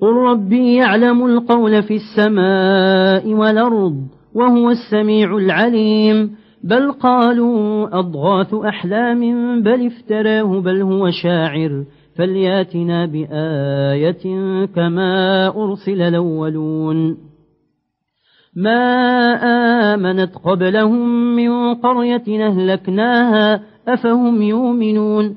قل ربي يعلم القول في السماء والأرض وهو السميع العليم بل قالوا أضغاث أحلام بل افتراه بل هو شاعر فلياتنا بآية كما أرسل الأولون ما آمنت قبلهم من قرية أهلكناها أفهم يؤمنون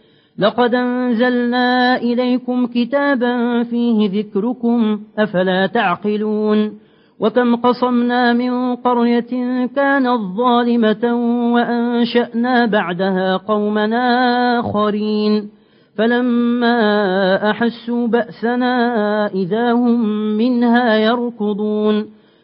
لقد أنزلنا إليكم كتابا فيه ذكركم أفلا تعقلون؟ وكم قصمنا من قرية كانت ظالمة وأنشأنا بعدها قومنا آخرين. فلما أحسوا بأسنا إذا هم منها يركضون.